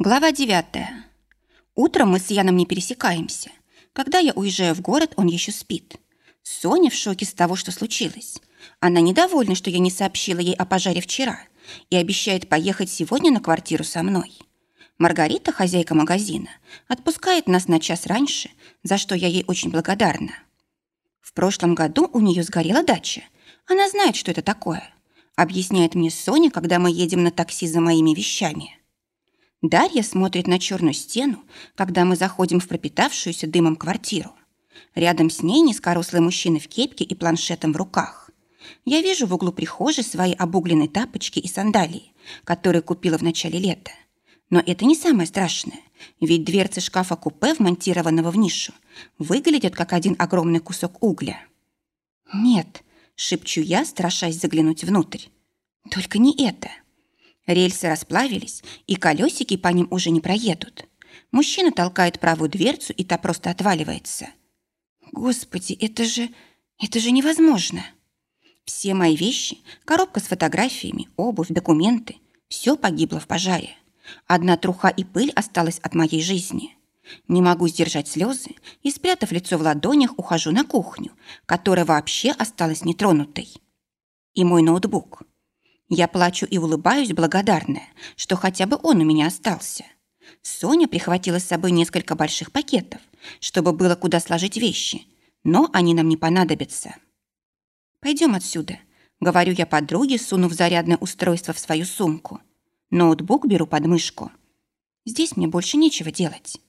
Глава 9. Утром мы с Яном не пересекаемся. Когда я уезжаю в город, он еще спит. Соня в шоке с того, что случилось. Она недовольна, что я не сообщила ей о пожаре вчера и обещает поехать сегодня на квартиру со мной. Маргарита, хозяйка магазина, отпускает нас на час раньше, за что я ей очень благодарна. В прошлом году у нее сгорела дача. Она знает, что это такое. Объясняет мне Соня, когда мы едем на такси за моими вещами. Дарья смотрит на черную стену, когда мы заходим в пропитавшуюся дымом квартиру. Рядом с ней низкорослый мужчина в кепке и планшетом в руках. Я вижу в углу прихожей свои обугленные тапочки и сандалии, которые купила в начале лета. Но это не самое страшное, ведь дверцы шкафа-купе, вмонтированного в нишу, выглядят как один огромный кусок угля. «Нет», — шепчу я, страшась заглянуть внутрь. «Только не это». Рельсы расплавились, и колесики по ним уже не проедут. Мужчина толкает правую дверцу, и та просто отваливается. Господи, это же... это же невозможно. Все мои вещи, коробка с фотографиями, обувь, документы — все погибло в пожаре. Одна труха и пыль осталась от моей жизни. Не могу сдержать слезы и, спрятав лицо в ладонях, ухожу на кухню, которая вообще осталась нетронутой. И мой ноутбук — я плачу и улыбаюсь, благодарная, что хотя бы он у меня остался. Соня прихватила с собой несколько больших пакетов, чтобы было куда сложить вещи, но они нам не понадобятся. «Пойдем отсюда», — говорю я подруге, сунув зарядное устройство в свою сумку. Ноутбук беру под мышку. Здесь мне больше нечего делать.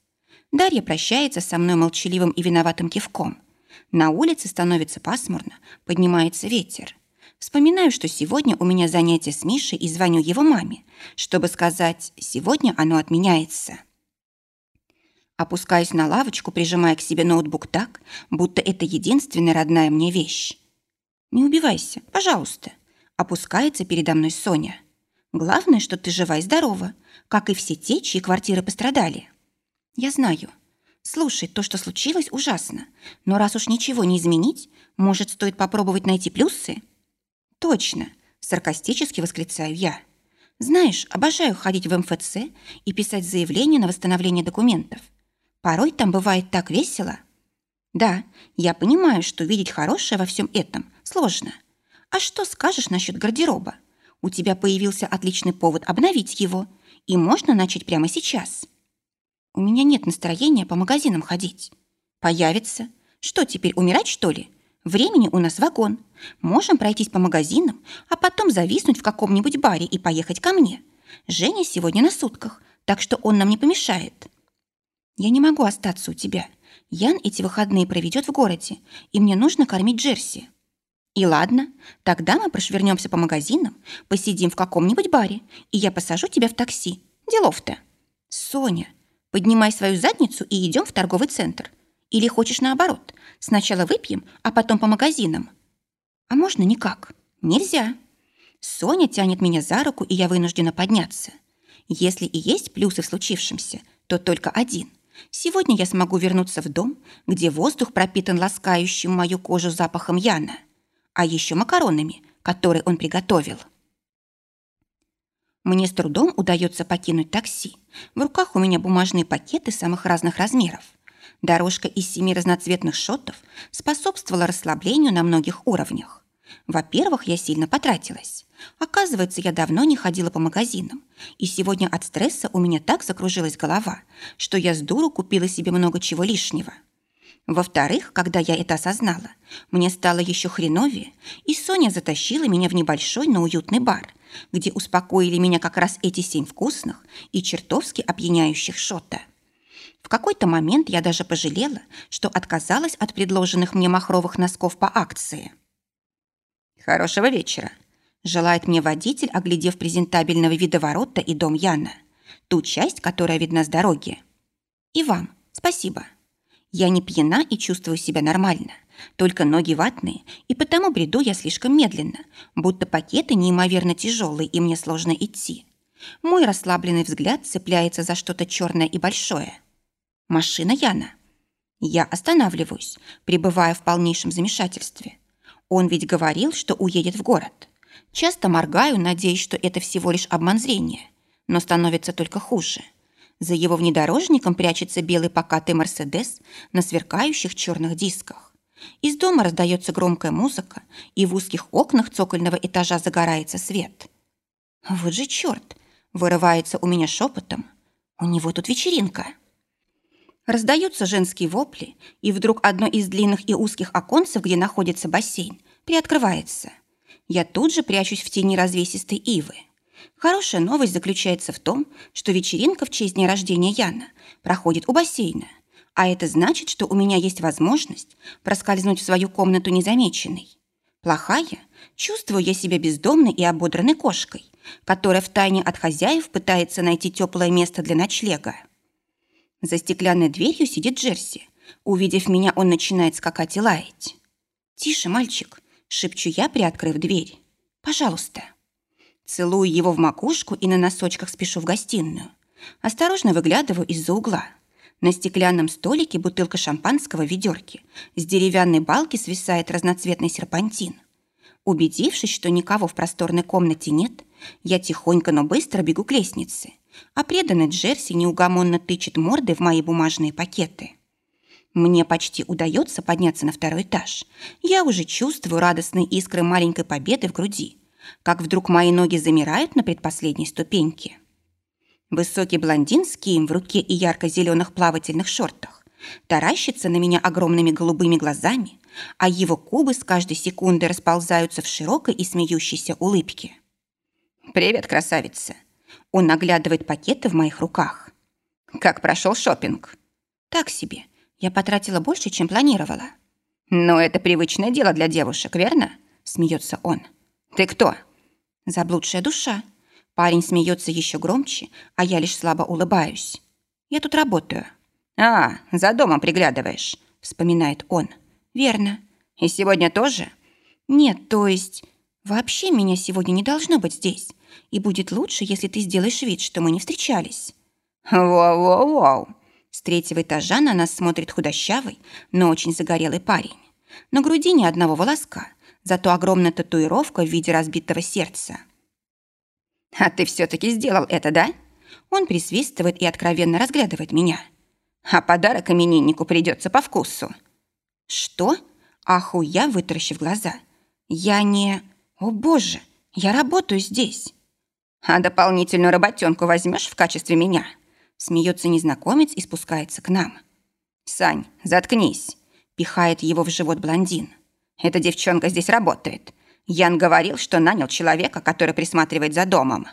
Дарья прощается со мной молчаливым и виноватым кивком. На улице становится пасмурно, поднимается ветер. Вспоминаю, что сегодня у меня занятие с Мишей и звоню его маме, чтобы сказать «сегодня оно отменяется». Опускаюсь на лавочку, прижимая к себе ноутбук так, будто это единственная родная мне вещь. «Не убивайся, пожалуйста», — опускается передо мной Соня. «Главное, что ты жива и здорова, как и все те, чьи квартиры пострадали». «Я знаю. Слушай, то, что случилось, ужасно. Но раз уж ничего не изменить, может, стоит попробовать найти плюсы?» «Точно!» – саркастически восклицаю я. «Знаешь, обожаю ходить в МФЦ и писать заявление на восстановление документов. Порой там бывает так весело». «Да, я понимаю, что видеть хорошее во всем этом сложно. А что скажешь насчет гардероба? У тебя появился отличный повод обновить его, и можно начать прямо сейчас». «У меня нет настроения по магазинам ходить». «Появится. Что теперь, умирать, что ли? Времени у нас вагон. Можем пройтись по магазинам, а потом зависнуть в каком-нибудь баре и поехать ко мне. Женя сегодня на сутках, так что он нам не помешает. Я не могу остаться у тебя. Ян эти выходные проведет в городе, и мне нужно кормить Джерси. И ладно, тогда мы прошвернемся по магазинам, посидим в каком-нибудь баре, и я посажу тебя в такси. Делов-то. Соня, поднимай свою задницу и идем в торговый центр. Или хочешь наоборот, сначала выпьем, а потом по магазинам? А можно никак? Нельзя. Соня тянет меня за руку, и я вынуждена подняться. Если и есть плюсы в случившемся, то только один. Сегодня я смогу вернуться в дом, где воздух пропитан ласкающим мою кожу запахом Яна, а еще макаронами, которые он приготовил. Мне с трудом удается покинуть такси. В руках у меня бумажные пакеты самых разных размеров. Дорожка из семи разноцветных шотов способствовала расслаблению на многих уровнях. Во-первых, я сильно потратилась. Оказывается, я давно не ходила по магазинам, и сегодня от стресса у меня так закружилась голова, что я с дуру купила себе много чего лишнего. Во-вторых, когда я это осознала, мне стало еще хреновее, и Соня затащила меня в небольшой, но уютный бар, где успокоили меня как раз эти семь вкусных и чертовски опьяняющих шота. В какой-то момент я даже пожалела, что отказалась от предложенных мне махровых носков по акции. «Хорошего вечера», – желает мне водитель, оглядев презентабельного вида ворота и дом Яна, ту часть, которая видна с дороги. «И вам спасибо. Я не пьяна и чувствую себя нормально, только ноги ватные, и потому бреду я слишком медленно, будто пакеты неимоверно тяжелые, и мне сложно идти. Мой расслабленный взгляд цепляется за что-то черное и большое – Машина Яна. Я останавливаюсь, пребывая в полнейшем замешательстве. Он ведь говорил, что уедет в город. Часто моргаю, надеясь, что это всего лишь обман зрения. Но становится только хуже. За его внедорожником прячется белый покатый «Мерседес» на сверкающих черных дисках. Из дома раздается громкая музыка, и в узких окнах цокольного этажа загорается свет. Вот же черт! Вырывается у меня шепотом. У него тут вечеринка. Раздаются женские вопли, и вдруг одно из длинных и узких оконцев, где находится бассейн, приоткрывается. Я тут же прячусь в тени развесистой ивы. Хорошая новость заключается в том, что вечеринка в честь дня рождения Яна проходит у бассейна, а это значит, что у меня есть возможность проскользнуть в свою комнату незамеченной. Плохая? Чувствую я себя бездомной и ободранной кошкой, которая втайне от хозяев пытается найти теплое место для ночлега. За стеклянной дверью сидит Джерси. Увидев меня, он начинает скакать и лаять. «Тише, мальчик!» – шепчу я, приоткрыв дверь. «Пожалуйста!» Целую его в макушку и на носочках спешу в гостиную. Осторожно выглядываю из-за угла. На стеклянном столике бутылка шампанского в ведерке. С деревянной балки свисает разноцветный серпантин. Убедившись, что никого в просторной комнате нет, я тихонько, но быстро бегу к лестнице, а преданный Джерси неугомонно тычет мордой в мои бумажные пакеты. Мне почти удается подняться на второй этаж. Я уже чувствую радостные искры маленькой победы в груди, как вдруг мои ноги замирают на предпоследней ступеньке. Высокий блондин с кием в руке и ярко-зеленых плавательных шортах таращится на меня огромными голубыми глазами, а его кубы с каждой секундой расползаются в широкой и смеющейся улыбке. «Привет, красавица!» Он наглядывает пакеты в моих руках. «Как прошел шопинг? «Так себе. Я потратила больше, чем планировала». «Но это привычное дело для девушек, верно?» Смеется он. «Ты кто?» «Заблудшая душа». Парень смеется еще громче, а я лишь слабо улыбаюсь. «Я тут работаю». «А, за домом приглядываешь», — вспоминает он. «Верно. И сегодня тоже?» «Нет, то есть...» «Вообще меня сегодня не должно быть здесь, и будет лучше, если ты сделаешь вид, что мы не встречались». «Воу-воу-воу!» С третьего этажа на нас смотрит худощавый, но очень загорелый парень. На груди ни одного волоска, зато огромная татуировка в виде разбитого сердца. «А ты все-таки сделал это, да?» Он присвистывает и откровенно разглядывает меня. «А подарок имениннику придется по вкусу». «Что?» Аху я, вытаращив глаза. «Я не...» «О, боже, я работаю здесь!» «А дополнительную работенку возьмешь в качестве меня?» Смеется незнакомец и спускается к нам. «Сань, заткнись!» Пихает его в живот блондин. «Эта девчонка здесь работает. Ян говорил, что нанял человека, который присматривает за домом».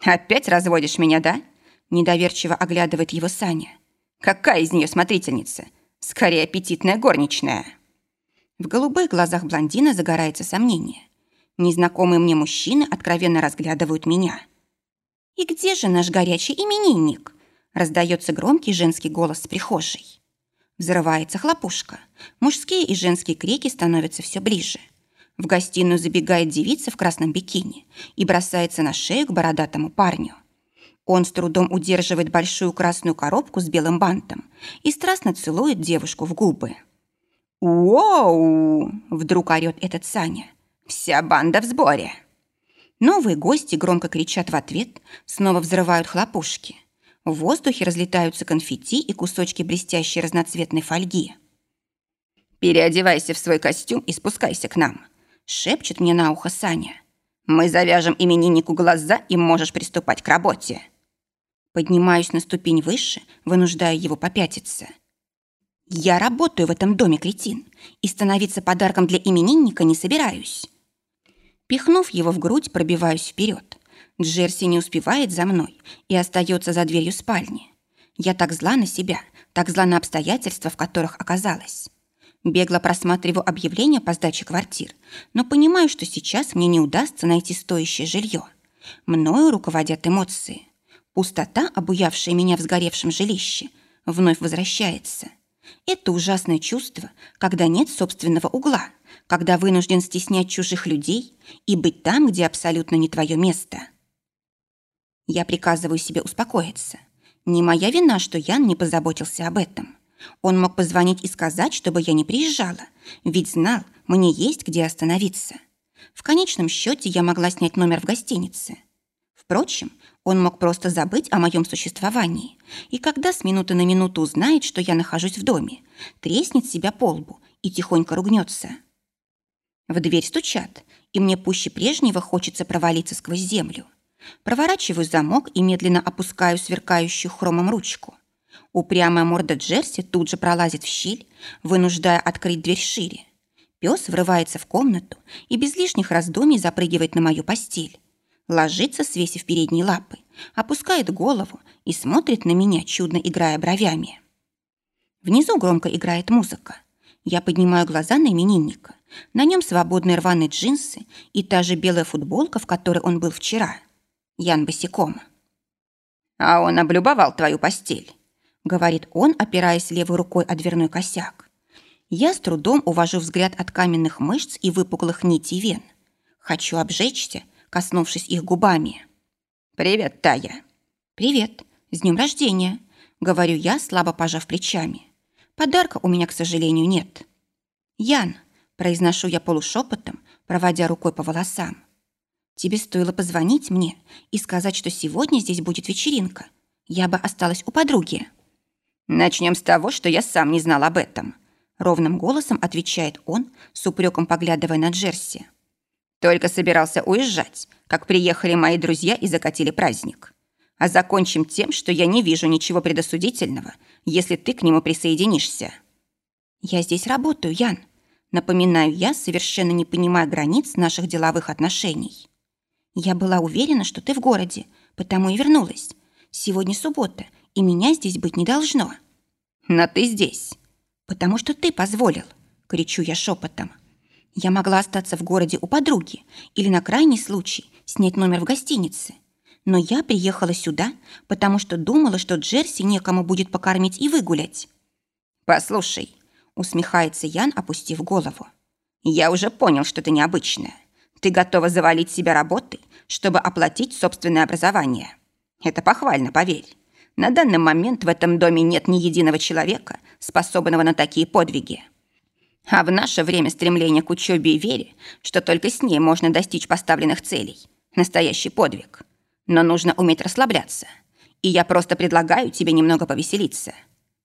«Опять разводишь меня, да?» Недоверчиво оглядывает его Саня. «Какая из нее смотрительница? Скорее, аппетитная горничная». В голубых глазах блондина загорается сомнение. Незнакомые мне мужчины откровенно разглядывают меня. «И где же наш горячий именинник?» Раздается громкий женский голос с прихожей. Взрывается хлопушка. Мужские и женские крики становятся все ближе. В гостиную забегает девица в красном бикини и бросается на шею к бородатому парню. Он с трудом удерживает большую красную коробку с белым бантом и страстно целует девушку в губы. «Уоу!» – вдруг орёт этот Саня. Вся банда в сборе. Новые гости громко кричат в ответ, снова взрывают хлопушки. В воздухе разлетаются конфетти и кусочки блестящей разноцветной фольги. «Переодевайся в свой костюм и спускайся к нам», — шепчет мне на ухо Саня. «Мы завяжем имениннику глаза, и можешь приступать к работе». Поднимаюсь на ступень выше, вынуждая его попятиться. «Я работаю в этом доме, кретин, и становиться подарком для именинника не собираюсь». Пихнув его в грудь, пробиваюсь вперед. Джерси не успевает за мной и остается за дверью спальни. Я так зла на себя, так зла на обстоятельства, в которых оказалась. Бегло просматриваю объявления по сдаче квартир, но понимаю, что сейчас мне не удастся найти стоящее жилье. Мною руководят эмоции. Пустота, обуявшая меня в сгоревшем жилище, вновь возвращается. Это ужасное чувство, когда нет собственного угла – когда вынужден стеснять чужих людей и быть там, где абсолютно не твое место. Я приказываю себе успокоиться. Не моя вина, что Ян не позаботился об этом. Он мог позвонить и сказать, чтобы я не приезжала, ведь знал, мне есть где остановиться. В конечном счете я могла снять номер в гостинице. Впрочем, Он мог просто забыть о моем существовании, и когда с минуты на минуту узнает, что я нахожусь в доме, треснет себя по лбу и тихонько ругнется. В дверь стучат, и мне пуще прежнего хочется провалиться сквозь землю. Проворачиваю замок и медленно опускаю сверкающую хромом ручку. Упрямая морда Джерси тут же пролазит в щель, вынуждая открыть дверь шире. Пес врывается в комнату и без лишних раздумий запрыгивает на мою постель. Ложится, свесив передние лапы, опускает голову и смотрит на меня, чудно играя бровями. Внизу громко играет музыка. Я поднимаю глаза на именинника. На нем свободные рваные джинсы и та же белая футболка, в которой он был вчера. Ян босиком. «А он облюбовал твою постель», — говорит он, опираясь левой рукой о дверной косяк. Я с трудом увожу взгляд от каменных мышц и выпуклых нитей вен. Хочу обжечься, коснувшись их губами. «Привет, Тая». «Привет. С днем рождения», — говорю я, слабо пожав плечами. «Подарка у меня, к сожалению, нет». «Ян», — произношу я полушепотом, проводя рукой по волосам. «Тебе стоило позвонить мне и сказать, что сегодня здесь будет вечеринка. Я бы осталась у подруги». «Начнем с того, что я сам не знал об этом», — ровным голосом отвечает он, с упреком поглядывая на Джерси. Только собирался уезжать, как приехали мои друзья и закатили праздник. А закончим тем, что я не вижу ничего предосудительного, если ты к нему присоединишься. Я здесь работаю, Ян. Напоминаю я, совершенно не понимая границ наших деловых отношений. Я была уверена, что ты в городе, потому и вернулась. Сегодня суббота, и меня здесь быть не должно. Но ты здесь. Потому что ты позволил, кричу я шепотом. Я могла остаться в городе у подруги или на крайний случай снять номер в гостинице. Но я приехала сюда, потому что думала, что Джерси некому будет покормить и выгулять. «Послушай», — усмехается Ян, опустив голову. «Я уже понял, что ты необычная. Ты готова завалить себя работой, чтобы оплатить собственное образование. Это похвально, поверь. На данный момент в этом доме нет ни единого человека, способного на такие подвиги. А в наше время стремление к учебе и вере, что только с ней можно достичь поставленных целей. Настоящий подвиг. Но нужно уметь расслабляться. И я просто предлагаю тебе немного повеселиться.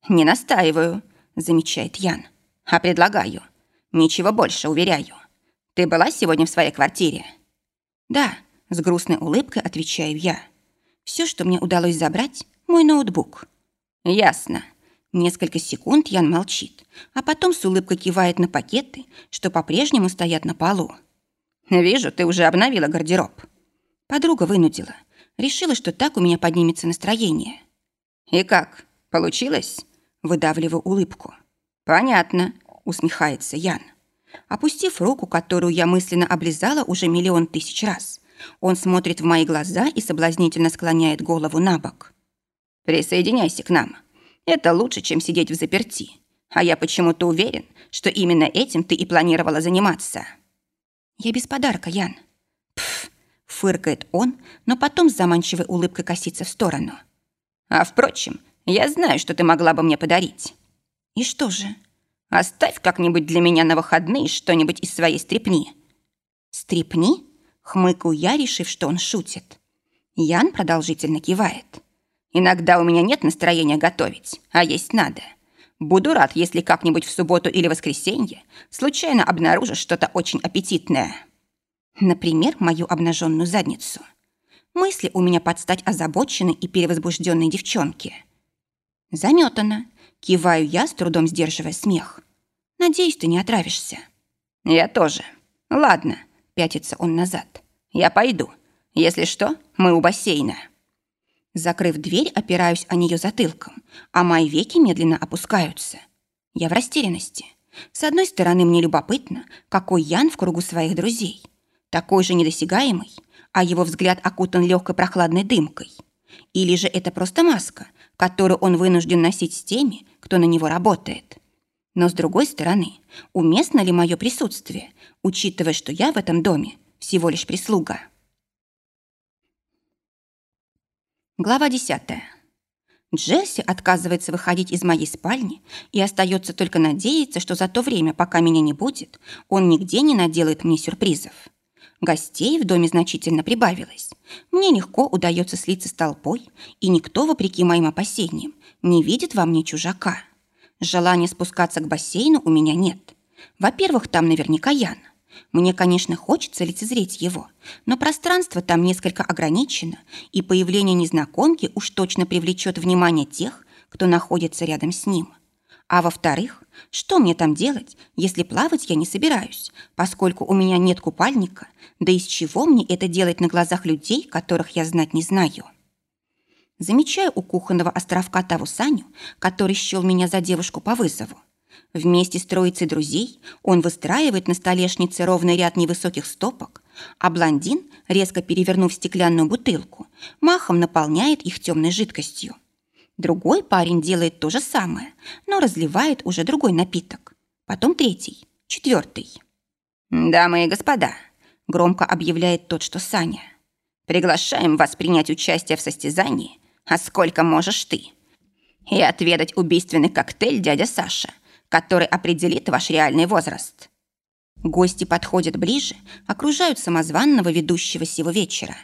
Не настаиваю, замечает Ян. А предлагаю. Ничего больше, уверяю. Ты была сегодня в своей квартире? Да, с грустной улыбкой отвечаю я. Все, что мне удалось забрать, мой ноутбук. Ясно. Несколько секунд Ян молчит, а потом с улыбкой кивает на пакеты, что по-прежнему стоят на полу. «Вижу, ты уже обновила гардероб». Подруга вынудила. Решила, что так у меня поднимется настроение. «И как? Получилось?» Выдавливаю улыбку. «Понятно», — усмехается Ян. Опустив руку, которую я мысленно облизала уже миллион тысяч раз, он смотрит в мои глаза и соблазнительно склоняет голову на бок. «Присоединяйся к нам. Это лучше, чем сидеть в заперти. А я почему-то уверен, что именно этим ты и планировала заниматься. Я без подарка, Ян. Пф, фыркает он, но потом с заманчивой улыбкой косится в сторону. А впрочем, я знаю, что ты могла бы мне подарить. И что же? Оставь как-нибудь для меня на выходные что-нибудь из своей стрепни. Стрепни? Хмыкаю я, решив, что он шутит. Ян продолжительно кивает. Иногда у меня нет настроения готовить, а есть надо. Буду рад, если как-нибудь в субботу или воскресенье случайно обнаружишь что-то очень аппетитное. Например, мою обнаженную задницу. Мысли у меня подстать озабоченной и перевозбужденной девчонке. Заметано. Киваю я, с трудом сдерживая смех. Надеюсь, ты не отравишься. Я тоже. Ладно, пятится он назад. Я пойду. Если что, мы у бассейна. Закрыв дверь, опираюсь о нее затылком, а мои веки медленно опускаются. Я в растерянности. С одной стороны, мне любопытно, какой Ян в кругу своих друзей. Такой же недосягаемый, а его взгляд окутан легкой прохладной дымкой. Или же это просто маска, которую он вынужден носить с теми, кто на него работает. Но с другой стороны, уместно ли мое присутствие, учитывая, что я в этом доме всего лишь прислуга? Глава 10. Джесси отказывается выходить из моей спальни и остается только надеяться, что за то время, пока меня не будет, он нигде не наделает мне сюрпризов. Гостей в доме значительно прибавилось. Мне легко удается слиться с толпой, и никто, вопреки моим опасениям, не видит во мне чужака. Желания спускаться к бассейну у меня нет. Во-первых, там наверняка Ян. Мне, конечно, хочется лицезреть его, но пространство там несколько ограничено, и появление незнакомки уж точно привлечет внимание тех, кто находится рядом с ним. А во-вторых, что мне там делать, если плавать я не собираюсь, поскольку у меня нет купальника, да из чего мне это делать на глазах людей, которых я знать не знаю? Замечаю у кухонного островка того Саню, который счел меня за девушку по вызову. Вместе с троицей друзей он выстраивает на столешнице ровный ряд невысоких стопок, а блондин, резко перевернув стеклянную бутылку, махом наполняет их темной жидкостью. Другой парень делает то же самое, но разливает уже другой напиток. Потом третий, четвертый. «Дамы и господа», — громко объявляет тот, что Саня, «приглашаем вас принять участие в состязании, а сколько можешь ты, и отведать убийственный коктейль дядя Саша, который определит ваш реальный возраст». Гости подходят ближе, окружают самозванного ведущего сего вечера.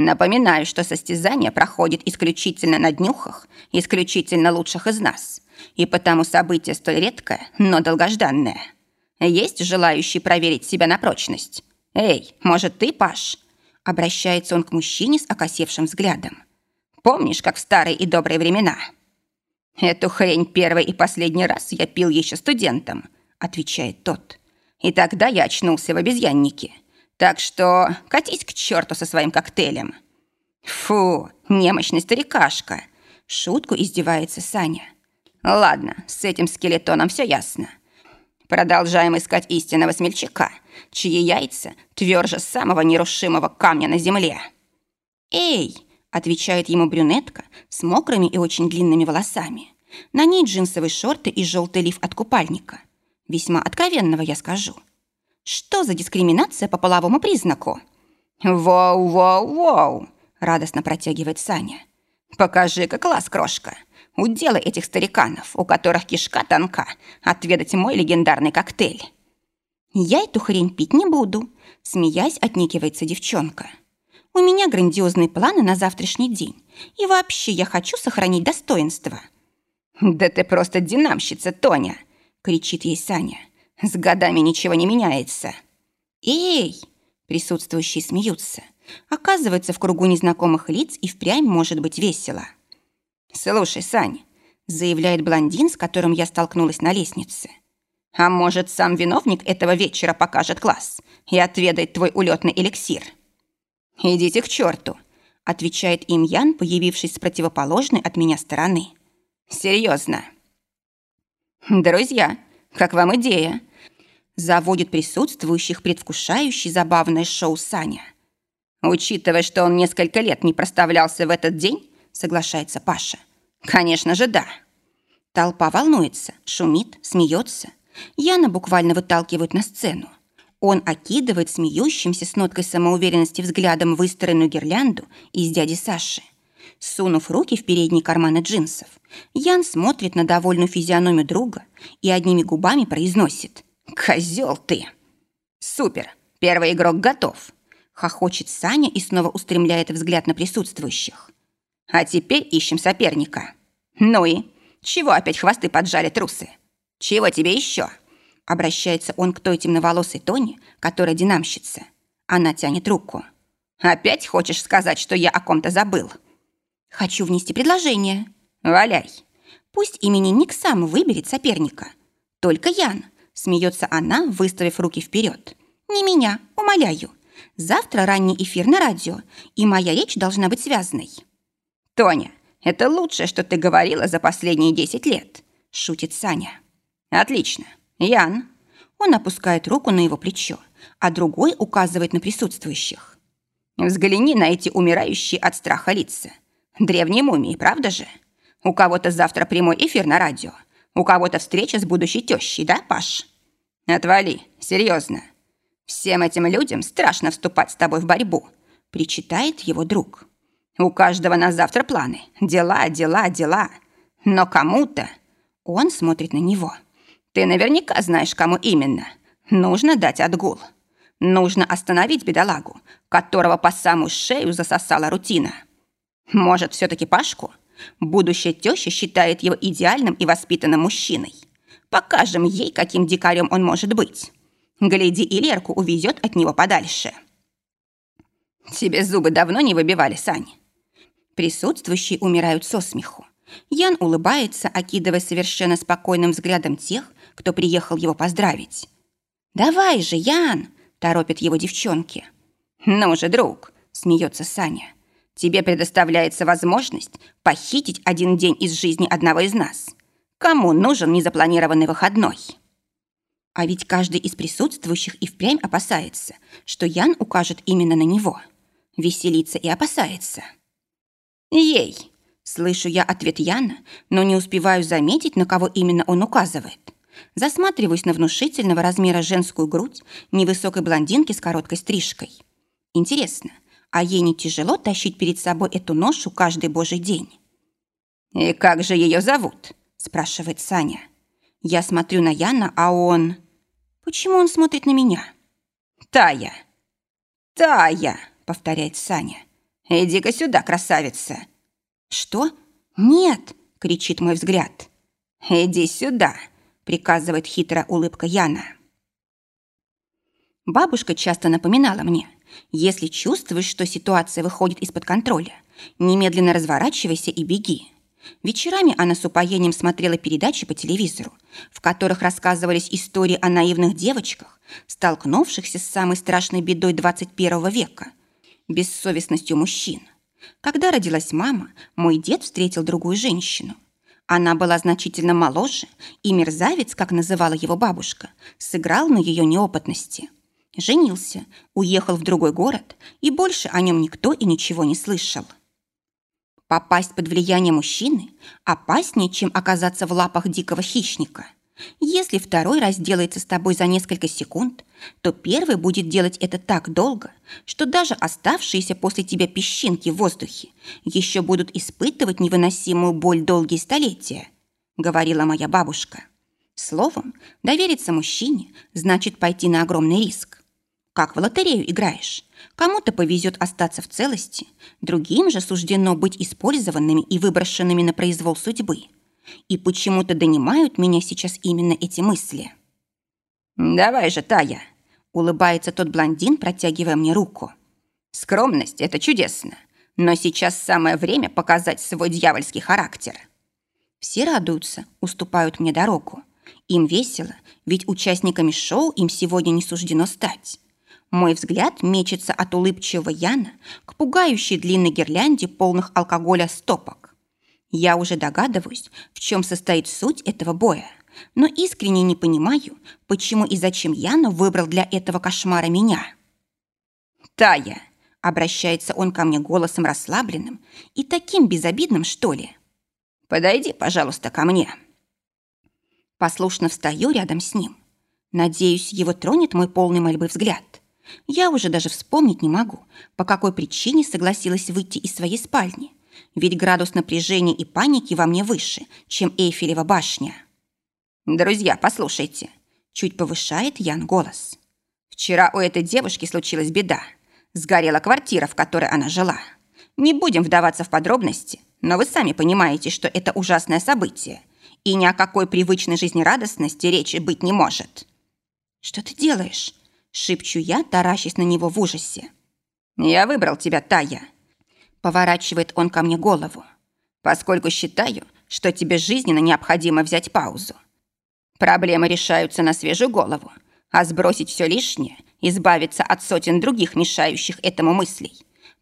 Напоминаю, что состязание проходит исключительно на днюхах, исключительно лучших из нас. И потому событие столь редкое, но долгожданное. Есть желающий проверить себя на прочность? Эй, может, ты, Паш? Обращается он к мужчине с окосевшим взглядом. Помнишь, как в старые и добрые времена? Эту хрень первый и последний раз я пил еще студентом, отвечает тот. И тогда я очнулся в обезьяннике – так что катись к черту со своим коктейлем. Фу, немощный старикашка. Шутку издевается Саня. Ладно, с этим скелетоном все ясно. Продолжаем искать истинного смельчака, чьи яйца тверже самого нерушимого камня на земле. «Эй!» – отвечает ему брюнетка с мокрыми и очень длинными волосами. На ней джинсовые шорты и желтый лиф от купальника. Весьма откровенного, я скажу. Что за дискриминация по половому признаку? Воу-воу-воу, радостно протягивает Саня. Покажи-ка класс, крошка. Уделай этих стариканов, у которых кишка тонка, отведать мой легендарный коктейль. Я эту хрень пить не буду, смеясь, отникивается девчонка. У меня грандиозные планы на завтрашний день, и вообще я хочу сохранить достоинство. Да ты просто динамщица, Тоня, кричит ей Саня. С годами ничего не меняется. Эй! Присутствующие смеются. Оказывается, в кругу незнакомых лиц и впрямь может быть весело. «Слушай, Сань», — заявляет блондин, с которым я столкнулась на лестнице. «А может, сам виновник этого вечера покажет класс и отведает твой улетный эликсир?» «Идите к черту», — отвечает им Ян, появившись с противоположной от меня стороны. «Серьезно». «Друзья, как вам идея?» Заводит присутствующих предвкушающий забавное шоу Саня. Учитывая, что он несколько лет не проставлялся в этот день, соглашается Паша. Конечно же, да. Толпа волнуется, шумит, смеется. Яна буквально выталкивают на сцену. Он окидывает смеющимся с ноткой самоуверенности взглядом выстроенную гирлянду из дяди Саши. Сунув руки в передние карманы джинсов, Ян смотрит на довольную физиономию друга и одними губами произносит «Козёл ты!» «Супер! Первый игрок готов!» Хохочет Саня и снова устремляет взгляд на присутствующих. «А теперь ищем соперника. Ну и? Чего опять хвосты поджали трусы? Чего тебе еще?» Обращается он к той темноволосой Тоне, которая динамщица. Она тянет руку. «Опять хочешь сказать, что я о ком-то забыл?» «Хочу внести предложение». «Валяй». «Пусть именинник сам выберет соперника. Только Ян, Смеется она, выставив руки вперед. «Не меня, умоляю. Завтра ранний эфир на радио, и моя речь должна быть связанной». «Тоня, это лучшее, что ты говорила за последние десять лет», — шутит Саня. «Отлично. Ян». Он опускает руку на его плечо, а другой указывает на присутствующих. «Взгляни на эти умирающие от страха лица. Древние мумии, правда же? У кого-то завтра прямой эфир на радио, у кого-то встреча с будущей тещей, да, Паш? Отвали, серьезно. Всем этим людям страшно вступать с тобой в борьбу, причитает его друг. У каждого на завтра планы. Дела, дела, дела. Но кому-то... Он смотрит на него. Ты наверняка знаешь, кому именно. Нужно дать отгул. Нужно остановить бедолагу, которого по самую шею засосала рутина. Может, все-таки Пашку? Будущая теща считает его идеальным и воспитанным мужчиной. Покажем ей, каким дикарем он может быть. Гляди, и Лерку увезет от него подальше. Тебе зубы давно не выбивали, Сань. Присутствующие умирают со смеху. Ян улыбается, окидывая совершенно спокойным взглядом тех, кто приехал его поздравить. «Давай же, Ян!» – торопят его девчонки. «Ну же, друг!» – смеется Саня. «Тебе предоставляется возможность похитить один день из жизни одного из нас. Кому нужен незапланированный выходной?» А ведь каждый из присутствующих и впрямь опасается, что Ян укажет именно на него. Веселится и опасается. «Ей!» – слышу я ответ Яна, но не успеваю заметить, на кого именно он указывает. Засматриваюсь на внушительного размера женскую грудь невысокой блондинки с короткой стрижкой. Интересно, а ей не тяжело тащить перед собой эту ношу каждый божий день? «И как же ее зовут?» – спрашивает Саня. Я смотрю на Яна, а он... Почему он смотрит на меня? «Тая!» «Тая!» — повторяет Саня. «Иди-ка сюда, красавица!» «Что? Нет!» — кричит мой взгляд. «Иди сюда!» — приказывает хитрая улыбка Яна. Бабушка часто напоминала мне, если чувствуешь, что ситуация выходит из-под контроля, немедленно разворачивайся и беги. Вечерами она с упоением смотрела передачи по телевизору, в которых рассказывались истории о наивных девочках, столкнувшихся с самой страшной бедой 21 века – бессовестностью мужчин. Когда родилась мама, мой дед встретил другую женщину. Она была значительно моложе, и мерзавец, как называла его бабушка, сыграл на ее неопытности. Женился, уехал в другой город, и больше о нем никто и ничего не слышал. Попасть под влияние мужчины опаснее, чем оказаться в лапах дикого хищника. Если второй разделается с тобой за несколько секунд, то первый будет делать это так долго, что даже оставшиеся после тебя песчинки в воздухе еще будут испытывать невыносимую боль долгие столетия, говорила моя бабушка. Словом, довериться мужчине значит пойти на огромный риск. Как в лотерею играешь. Кому-то повезет остаться в целости, другим же суждено быть использованными и выброшенными на произвол судьбы. И почему-то донимают меня сейчас именно эти мысли. «Давай же, Тая!» — улыбается тот блондин, протягивая мне руку. «Скромность — это чудесно, но сейчас самое время показать свой дьявольский характер». Все радуются, уступают мне дорогу. Им весело, ведь участниками шоу им сегодня не суждено стать. Мой взгляд мечется от улыбчивого Яна к пугающей длинной гирлянде полных алкоголя стопок. Я уже догадываюсь, в чем состоит суть этого боя, но искренне не понимаю, почему и зачем Яна выбрал для этого кошмара меня. «Тая!» — обращается он ко мне голосом расслабленным и таким безобидным, что ли. «Подойди, пожалуйста, ко мне». Послушно встаю рядом с ним. Надеюсь, его тронет мой полный мольбы взгляд. Я уже даже вспомнить не могу, по какой причине согласилась выйти из своей спальни. Ведь градус напряжения и паники во мне выше, чем Эйфелева башня. «Друзья, послушайте», — чуть повышает Ян голос. «Вчера у этой девушки случилась беда. Сгорела квартира, в которой она жила. Не будем вдаваться в подробности, но вы сами понимаете, что это ужасное событие, и ни о какой привычной жизнерадостности речи быть не может». «Что ты делаешь?» Шепчу я, таращась на него в ужасе. «Я выбрал тебя, Тая!» Поворачивает он ко мне голову. «Поскольку считаю, что тебе жизненно необходимо взять паузу. Проблемы решаются на свежую голову, а сбросить все лишнее, избавиться от сотен других мешающих этому мыслей,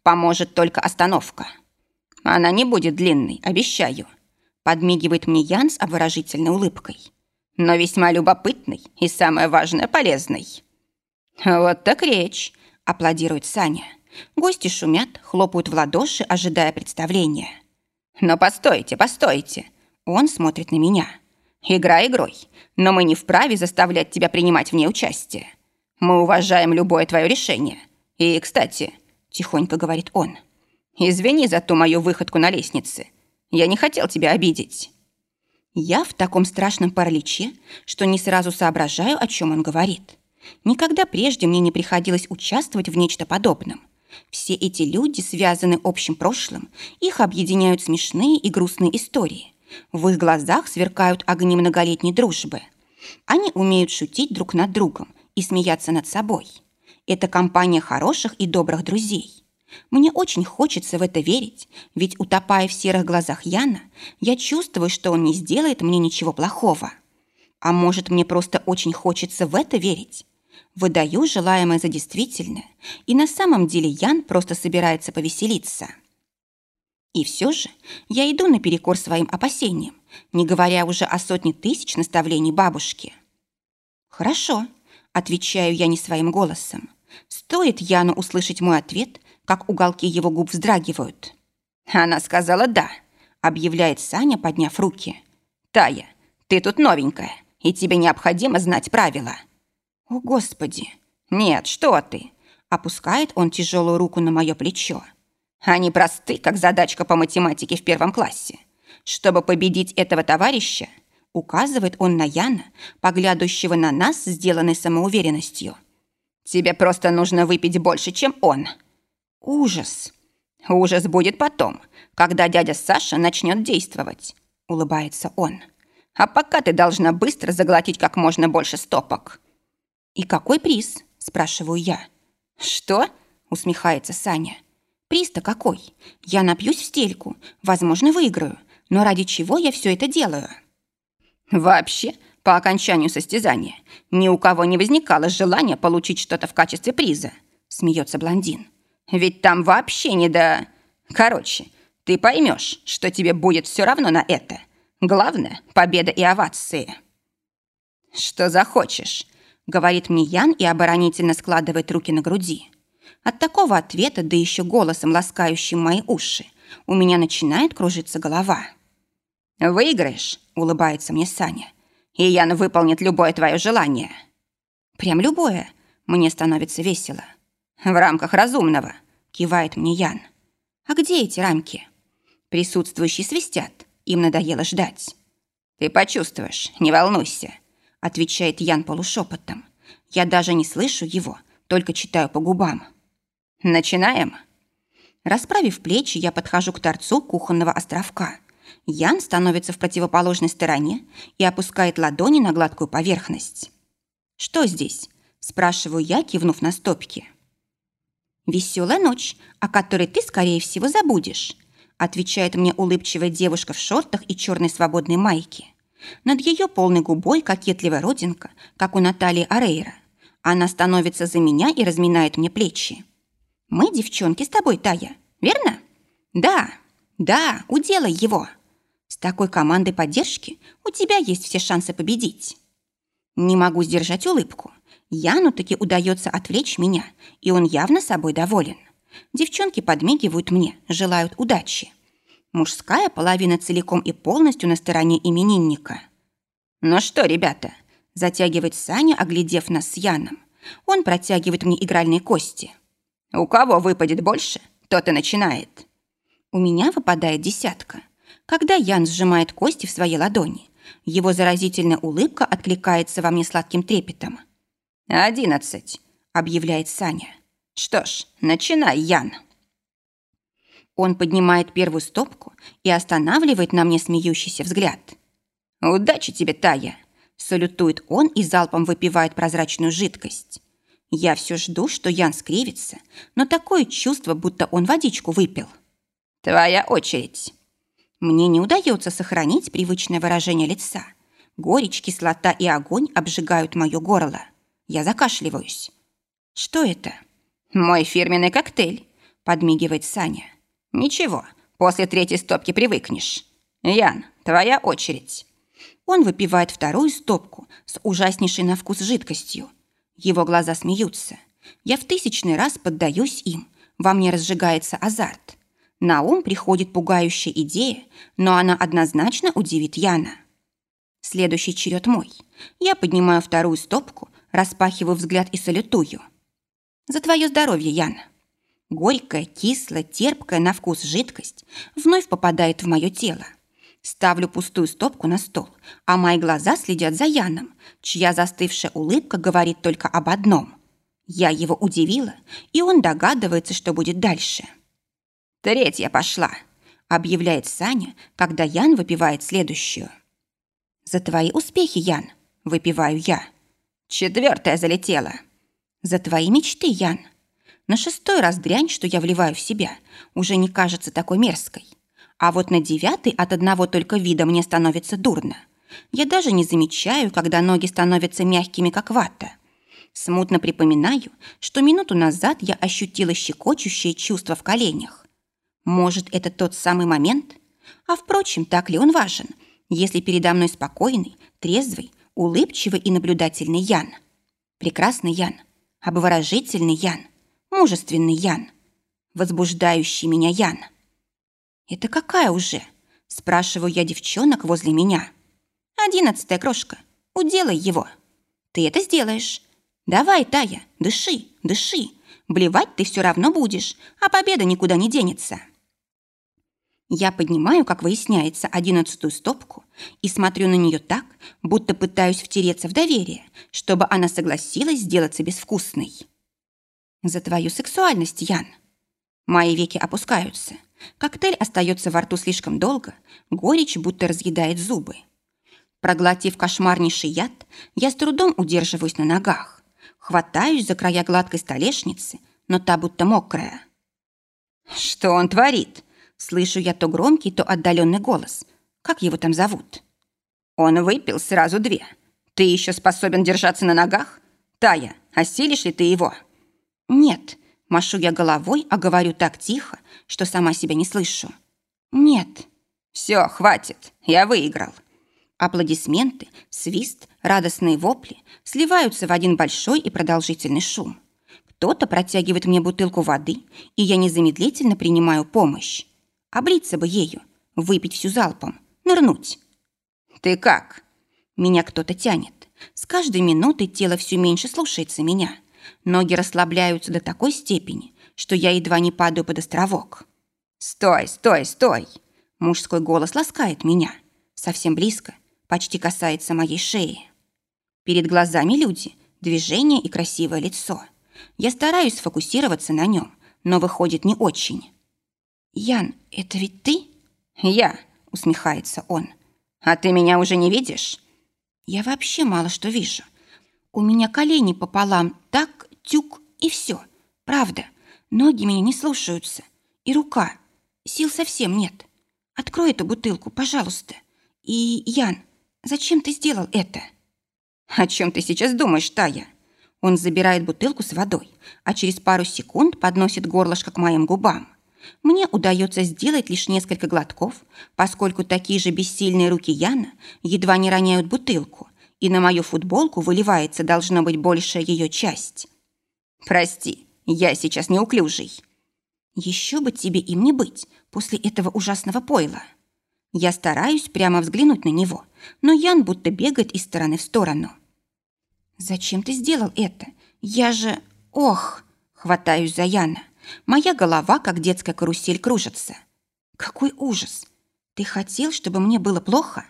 поможет только остановка. Она не будет длинной, обещаю», подмигивает мне Ян с обворожительной улыбкой. «Но весьма любопытный и, самое важное, полезный». «Вот так речь!» – аплодирует Саня. Гости шумят, хлопают в ладоши, ожидая представления. «Но постойте, постойте!» Он смотрит на меня. «Игра игрой, но мы не вправе заставлять тебя принимать в ней участие. Мы уважаем любое твое решение. И, кстати, тихонько говорит он, извини за ту мою выходку на лестнице. Я не хотел тебя обидеть». Я в таком страшном параличе, что не сразу соображаю, о чем он говорит. Никогда прежде мне не приходилось участвовать в нечто подобном. Все эти люди связаны общим прошлым, их объединяют смешные и грустные истории. В их глазах сверкают огни многолетней дружбы. Они умеют шутить друг над другом и смеяться над собой. Это компания хороших и добрых друзей. Мне очень хочется в это верить, ведь, утопая в серых глазах Яна, я чувствую, что он не сделает мне ничего плохого. А может, мне просто очень хочется в это верить? Выдаю желаемое за действительное, и на самом деле Ян просто собирается повеселиться. И все же я иду наперекор своим опасениям, не говоря уже о сотне тысяч наставлений бабушки. «Хорошо», — отвечаю я не своим голосом. Стоит Яну услышать мой ответ, как уголки его губ вздрагивают. «Она сказала «да», — объявляет Саня, подняв руки. «Тая, ты тут новенькая, и тебе необходимо знать правила». «О, Господи!» «Нет, что ты!» Опускает он тяжелую руку на мое плечо. «Они просты, как задачка по математике в первом классе. Чтобы победить этого товарища, указывает он на Яна, поглядывающего на нас, сделанной самоуверенностью. Тебе просто нужно выпить больше, чем он». Ужас. Ужас будет потом, когда дядя Саша начнет действовать, улыбается он. А пока ты должна быстро заглотить как можно больше стопок. И какой приз? спрашиваю я. Что? усмехается Саня. Приз-то какой? Я напьюсь в стельку, возможно, выиграю. Но ради чего я все это делаю? Вообще, по окончанию состязания ни у кого не возникало желания получить что-то в качестве приза, смеется блондин. Ведь там вообще не до... Короче, ты поймешь, что тебе будет все равно на это. Главное — победа и овации. «Что захочешь», — говорит мне Ян и оборонительно складывает руки на груди. От такого ответа, да еще голосом, ласкающим мои уши, у меня начинает кружиться голова. «Выиграешь», — улыбается мне Саня, «и Ян выполнит любое твое желание». «Прям любое», — мне становится весело. «В рамках разумного», — кивает мне Ян. «А где эти рамки?» Присутствующие свистят. Им надоело ждать. «Ты почувствуешь, не волнуйся», — отвечает Ян полушепотом. Я даже не слышу его, только читаю по губам. «Начинаем?» Расправив плечи, я подхожу к торцу кухонного островка. Ян становится в противоположной стороне и опускает ладони на гладкую поверхность. «Что здесь?» – спрашиваю я, кивнув на стопки. «Веселая ночь, о которой ты, скорее всего, забудешь», отвечает мне улыбчивая девушка в шортах и черной свободной майке. Над ее полной губой кокетливая родинка, как у Натальи Арейра. Она становится за меня и разминает мне плечи. «Мы, девчонки, с тобой, Тая, верно?» «Да, да, уделай его!» «С такой командой поддержки у тебя есть все шансы победить». Не могу сдержать улыбку. Яну таки удается отвлечь меня, и он явно собой доволен. Девчонки подмигивают мне, желают удачи. Мужская половина целиком и полностью на стороне именинника. «Ну что, ребята?» – затягивает Саня, оглядев нас с Яном. Он протягивает мне игральные кости. «У кого выпадет больше, тот и начинает». У меня выпадает десятка. Когда Ян сжимает кости в своей ладони, его заразительная улыбка откликается во мне сладким трепетом. «Одиннадцать», — объявляет Саня. «Что ж, начинай, Ян». Он поднимает первую стопку и останавливает на мне смеющийся взгляд. «Удачи тебе, Тая!» Салютует он и залпом выпивает прозрачную жидкость. Я все жду, что Ян скривится, но такое чувство, будто он водичку выпил. «Твоя очередь!» Мне не удается сохранить привычное выражение лица. Горечь, кислота и огонь обжигают мое горло. Я закашливаюсь. «Что это?» «Мой фирменный коктейль», — подмигивает Саня. «Ничего, после третьей стопки привыкнешь. Ян, твоя очередь». Он выпивает вторую стопку с ужаснейшей на вкус жидкостью. Его глаза смеются. Я в тысячный раз поддаюсь им. Во мне разжигается азарт. На ум приходит пугающая идея, но она однозначно удивит Яна. Следующий черед мой. Я поднимаю вторую стопку, распахиваю взгляд и салютую. «За твое здоровье, Ян!» Горькая, кислая, терпкая на вкус жидкость вновь попадает в мое тело. Ставлю пустую стопку на стол, а мои глаза следят за Яном, чья застывшая улыбка говорит только об одном. Я его удивила, и он догадывается, что будет дальше. «Третья пошла», — объявляет Саня, когда Ян выпивает следующую. «За твои успехи, Ян», — выпиваю я. «Четвертая залетела». «За твои мечты, Ян». На шестой раз дрянь, что я вливаю в себя, уже не кажется такой мерзкой. А вот на девятый от одного только вида мне становится дурно. Я даже не замечаю, когда ноги становятся мягкими, как вата. Смутно припоминаю, что минуту назад я ощутила щекочущее чувство в коленях. Может, это тот самый момент? А впрочем, так ли он важен, если передо мной спокойный, трезвый, улыбчивый и наблюдательный Ян? Прекрасный Ян, обворожительный Ян, мужественный Ян, возбуждающий меня Ян – «Это какая уже?» – спрашиваю я девчонок возле меня. «Одиннадцатая крошка. Уделай его». «Ты это сделаешь. Давай, Тая, дыши, дыши. Блевать ты все равно будешь, а победа никуда не денется». Я поднимаю, как выясняется, одиннадцатую стопку и смотрю на нее так, будто пытаюсь втереться в доверие, чтобы она согласилась сделаться безвкусной. «За твою сексуальность, Ян!» Мои веки опускаются. Коктейль остается во рту слишком долго, горечь будто разъедает зубы. Проглотив кошмарнейший яд, я с трудом удерживаюсь на ногах. Хватаюсь за края гладкой столешницы, но та будто мокрая. «Что он творит?» Слышу я то громкий, то отдаленный голос. Как его там зовут? «Он выпил сразу две. Ты еще способен держаться на ногах? Тая, осилишь ли ты его?» «Нет», Машу я головой, а говорю так тихо, что сама себя не слышу. «Нет». «Все, хватит, я выиграл». Аплодисменты, свист, радостные вопли сливаются в один большой и продолжительный шум. Кто-то протягивает мне бутылку воды, и я незамедлительно принимаю помощь. Облиться бы ею, выпить всю залпом, нырнуть. «Ты как?» Меня кто-то тянет. С каждой минутой тело все меньше слушается меня. Ноги расслабляются до такой степени, что я едва не падаю под островок. «Стой, стой, стой!» Мужской голос ласкает меня. Совсем близко, почти касается моей шеи. Перед глазами люди, движение и красивое лицо. Я стараюсь сфокусироваться на нем, но выходит не очень. «Ян, это ведь ты?» «Я», — усмехается он. «А ты меня уже не видишь?» «Я вообще мало что вижу. У меня колени пополам, так, тюк, и все. Правда, ноги меня не слушаются. И рука. Сил совсем нет. Открой эту бутылку, пожалуйста. И, Ян, зачем ты сделал это? О чем ты сейчас думаешь, Тая? Он забирает бутылку с водой, а через пару секунд подносит горлышко к моим губам. Мне удается сделать лишь несколько глотков, поскольку такие же бессильные руки Яна едва не роняют бутылку, и на мою футболку выливается, должно быть, большая ее часть. «Прости, я сейчас неуклюжий». «Еще бы тебе им не быть после этого ужасного пойла». Я стараюсь прямо взглянуть на него, но Ян будто бегает из стороны в сторону. «Зачем ты сделал это? Я же... Ох!» Хватаюсь за Яна. Моя голова, как детская карусель, кружится. «Какой ужас! Ты хотел, чтобы мне было плохо?»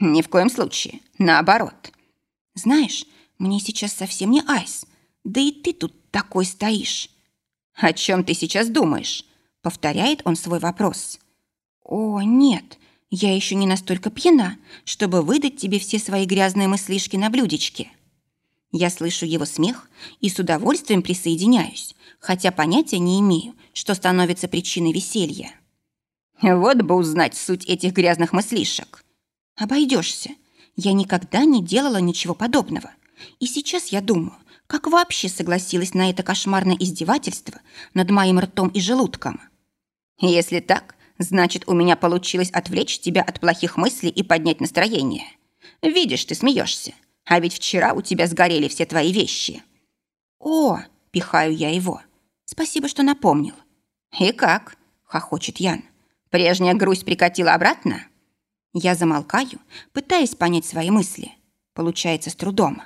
Ни в коем случае. Наоборот. Знаешь, мне сейчас совсем не айс. Да и ты тут такой стоишь. О чем ты сейчас думаешь? Повторяет он свой вопрос. О, нет, я еще не настолько пьяна, чтобы выдать тебе все свои грязные мыслишки на блюдечке. Я слышу его смех и с удовольствием присоединяюсь, хотя понятия не имею, что становится причиной веселья. Вот бы узнать суть этих грязных мыслишек. Обойдешься. Я никогда не делала ничего подобного. И сейчас я думаю, как вообще согласилась на это кошмарное издевательство над моим ртом и желудком. Если так, значит, у меня получилось отвлечь тебя от плохих мыслей и поднять настроение. Видишь, ты смеешься. А ведь вчера у тебя сгорели все твои вещи. О, пихаю я его. Спасибо, что напомнил. И как? Хохочет Ян. Прежняя грусть прикатила обратно? Я замолкаю, пытаясь понять свои мысли. Получается с трудом.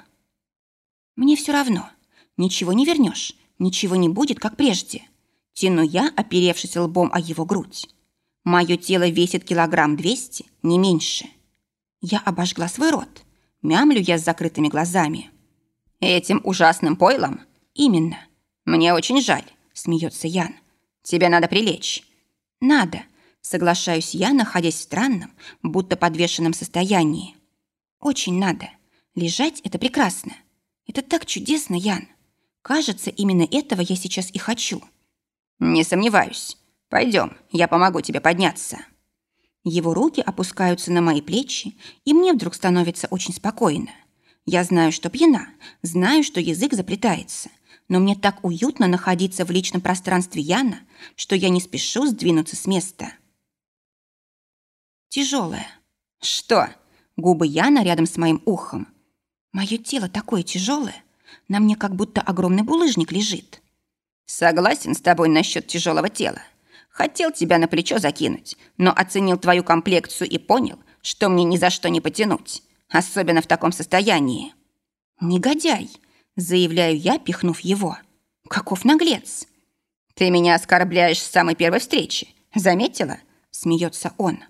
Мне все равно. Ничего не вернешь, ничего не будет, как прежде. Тяну я, оперевшись лбом о его грудь. Мое тело весит килограмм двести, не меньше. Я обожгла свой рот. Мямлю я с закрытыми глазами. Этим ужасным пойлом? Именно. Мне очень жаль, смеется Ян. Тебе надо прилечь. Надо. Соглашаюсь я, находясь в странном, будто подвешенном состоянии. Очень надо. Лежать — это прекрасно. Это так чудесно, Ян. Кажется, именно этого я сейчас и хочу. Не сомневаюсь. Пойдем, я помогу тебе подняться. Его руки опускаются на мои плечи, и мне вдруг становится очень спокойно. Я знаю, что пьяна, знаю, что язык заплетается, но мне так уютно находиться в личном пространстве Яна, что я не спешу сдвинуться с места. Тяжелое. Что? Губы Яна рядом с моим ухом. Мое тело такое тяжелое, на мне как будто огромный булыжник лежит. Согласен с тобой насчет тяжелого тела. Хотел тебя на плечо закинуть, но оценил твою комплекцию и понял, что мне ни за что не потянуть, особенно в таком состоянии. Негодяй, заявляю я, пихнув его. Каков наглец. Ты меня оскорбляешь с самой первой встречи. Заметила? Смеется он.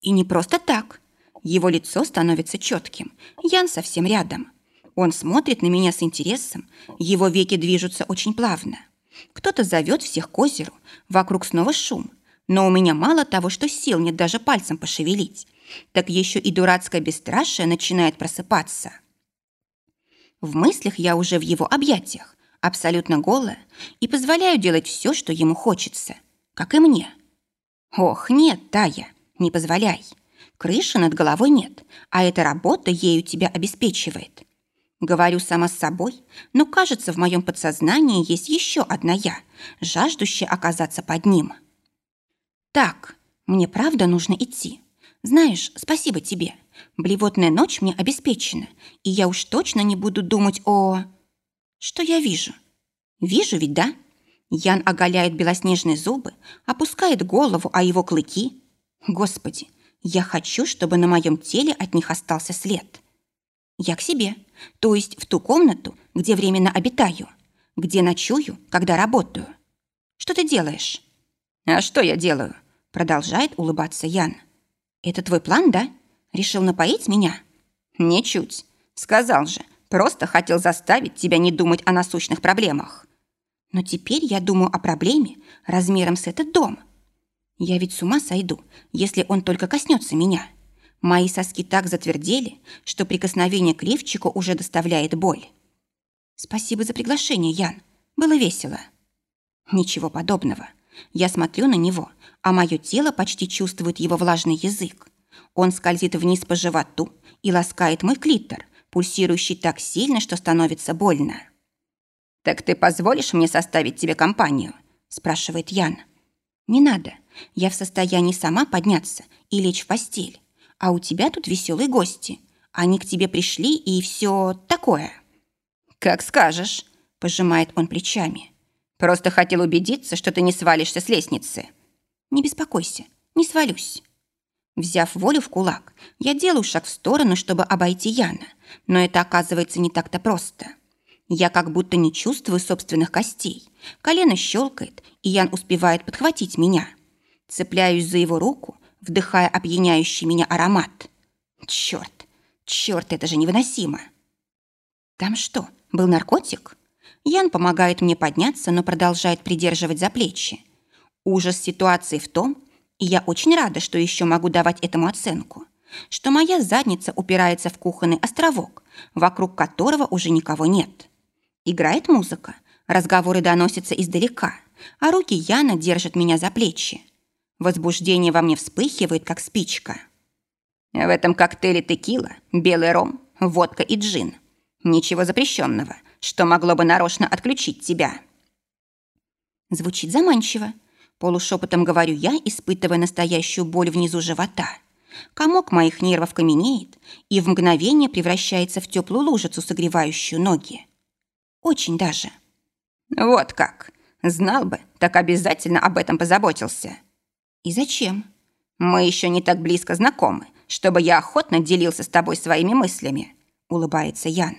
И не просто так. Его лицо становится четким. Ян совсем рядом. Он смотрит на меня с интересом. Его веки движутся очень плавно. Кто-то зовет всех к озеру. Вокруг снова шум. Но у меня мало того, что сил нет даже пальцем пошевелить. Так еще и дурацкое бесстрашие начинает просыпаться. В мыслях я уже в его объятиях, абсолютно голая, и позволяю делать все, что ему хочется, как и мне. Ох, нет, Тая, не позволяй. Крыши над головой нет, а эта работа ею тебя обеспечивает. Говорю сама с собой, но, кажется, в моем подсознании есть еще одна я, жаждущая оказаться под ним. Так, мне правда нужно идти. Знаешь, спасибо тебе. Блевотная ночь мне обеспечена, и я уж точно не буду думать о... Что я вижу? Вижу ведь, да? Ян оголяет белоснежные зубы, опускает голову, а его клыки... Господи, я хочу, чтобы на моем теле от них остался след. Я к себе, то есть в ту комнату, где временно обитаю, где ночую, когда работаю. Что ты делаешь? А что я делаю? Продолжает улыбаться Ян. Это твой план, да? Решил напоить меня? Ничуть. Сказал же, просто хотел заставить тебя не думать о насущных проблемах. Но теперь я думаю о проблеме размером с этот дом. Я ведь с ума сойду, если он только коснется меня. Мои соски так затвердели, что прикосновение к лифчику уже доставляет боль. Спасибо за приглашение, Ян. Было весело. Ничего подобного. Я смотрю на него, а мое тело почти чувствует его влажный язык. Он скользит вниз по животу и ласкает мой клитор, пульсирующий так сильно, что становится больно. «Так ты позволишь мне составить тебе компанию?» – спрашивает Ян. «Не надо. Я в состоянии сама подняться и лечь в постель. А у тебя тут веселые гости. Они к тебе пришли и все такое». «Как скажешь», – пожимает он плечами. «Просто хотел убедиться, что ты не свалишься с лестницы». «Не беспокойся, не свалюсь». Взяв волю в кулак, я делаю шаг в сторону, чтобы обойти Яна, но это оказывается не так-то просто. Я как будто не чувствую собственных костей. Колено щелкает, и Ян успевает подхватить меня. Цепляюсь за его руку, вдыхая опьяняющий меня аромат. Черт, черт, это же невыносимо. Там что, был наркотик? Ян помогает мне подняться, но продолжает придерживать за плечи. Ужас ситуации в том, и я очень рада, что еще могу давать этому оценку, что моя задница упирается в кухонный островок, вокруг которого уже никого нет. Играет музыка, разговоры доносятся издалека, а руки Яна держат меня за плечи. Возбуждение во мне вспыхивает, как спичка. В этом коктейле текила, белый ром, водка и джин. Ничего запрещенного, что могло бы нарочно отключить тебя. Звучит заманчиво. Полушепотом говорю я, испытывая настоящую боль внизу живота. Комок моих нервов каменеет и в мгновение превращается в теплую лужицу, согревающую ноги. Очень даже. Вот как. Знал бы, так обязательно об этом позаботился. «И зачем?» «Мы еще не так близко знакомы, чтобы я охотно делился с тобой своими мыслями», — улыбается Ян.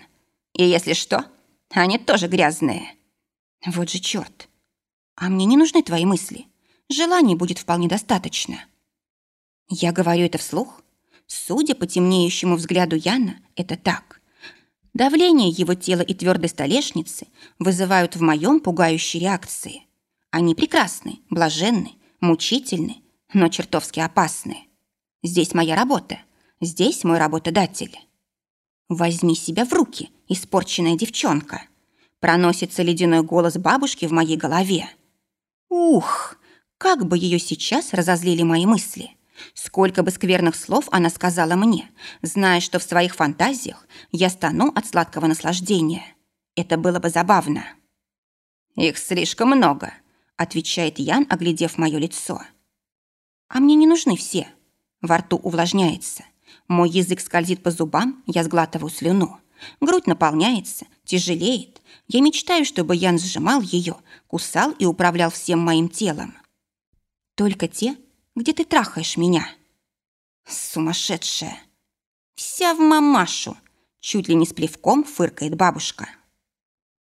«И если что, они тоже грязные». «Вот же черт! А мне не нужны твои мысли. Желаний будет вполне достаточно. Я говорю это вслух. Судя по темнеющему взгляду Яна, это так. Давление его тела и твердой столешницы вызывают в моем пугающие реакции. Они прекрасны, блаженны, мучительны, но чертовски опасны. Здесь моя работа, здесь мой работодатель. Возьми себя в руки, испорченная девчонка. Проносится ледяной голос бабушки в моей голове. Ух, как бы ее сейчас разозлили мои мысли. Сколько бы скверных слов она сказала мне, зная, что в своих фантазиях я стану от сладкого наслаждения. Это было бы забавно. «Их слишком много», — отвечает Ян, оглядев мое лицо. «А мне не нужны все». Во рту увлажняется. Мой язык скользит по зубам, я сглатываю слюну. Грудь наполняется, тяжелеет. Я мечтаю, чтобы Ян сжимал ее, кусал и управлял всем моим телом. Только те, где ты трахаешь меня. Сумасшедшая. Вся в мамашу. Чуть ли не с плевком фыркает бабушка.